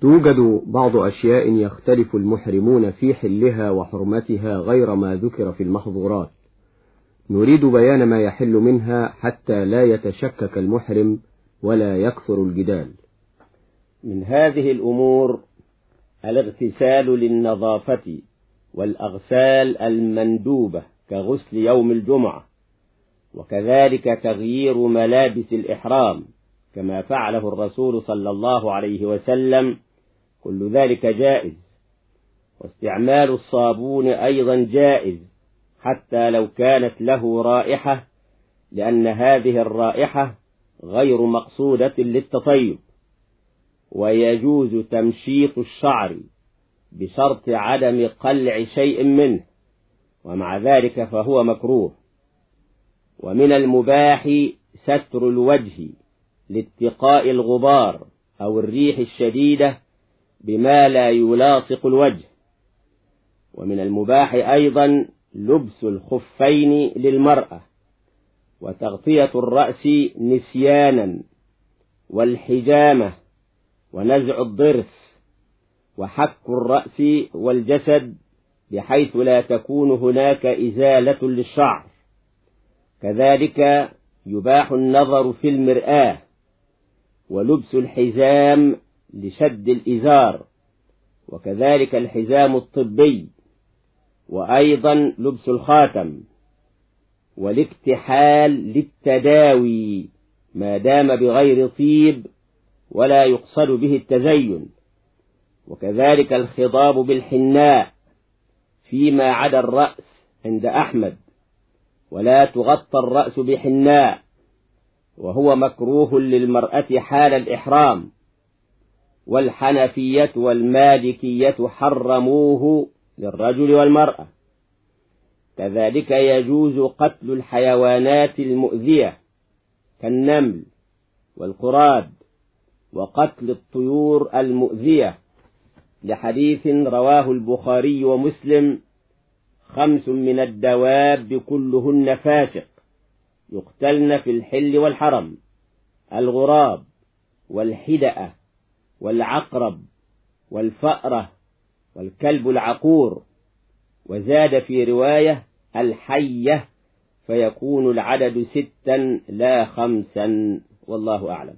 توجد بعض أشياء يختلف المحرمون في حلها وحرمتها غير ما ذكر في المحظورات. نريد بيان ما يحل منها حتى لا يتشكك المحرم ولا يكثر الجدال. من هذه الأمور الاغتسال للنظافة والأغسال المندوبة كغسل يوم الجمعة وكذلك تغيير ملابس الإحرام كما فعله الرسول صلى الله عليه وسلم كل ذلك جائز. واستعمال الصابون أيضا جائز حتى لو كانت له رائحة لأن هذه الرائحة غير مقصودة للتطيب. ويجوز تمشيط الشعر بشرط عدم قلع شيء منه ومع ذلك فهو مكروه. ومن المباح ستر الوجه لاتقاء الغبار أو الريح الشديدة بما لا يلاصق الوجه. ومن المباح أيضا لبس الخفين للمرأة وتغطية الرأس نسيانا والحجامة ونزع الضرس وحك الرأس والجسد بحيث لا تكون هناك إزالة للشعر. كذلك يباح النظر في المرآة ولبس الحزام لشد الإزار وكذلك الحزام الطبي وأيضا لبس الخاتم والاكتحال للتداوي ما دام بغير طيب ولا يقصد به التزين وكذلك الخضاب بالحناء فيما عدا الرأس عند أحمد ولا تغطى الرأس بحناء وهو مكروه للمرأة حال الإحرام. والحنفية والمالكية حرموه للرجل والمرأة. كذلك يجوز قتل الحيوانات المؤذية كالنمل والقراد وقتل الطيور المؤذية. لحديث رواه البخاري ومسلم خمس من الدواب كلهن فاسق يقتلن في الحل والحرم الغراب والحدأة. والعقرب والفأرة والكلب العقور وزاد في رواية الحية فيكون العدد ستا لا خمسا والله أعلم.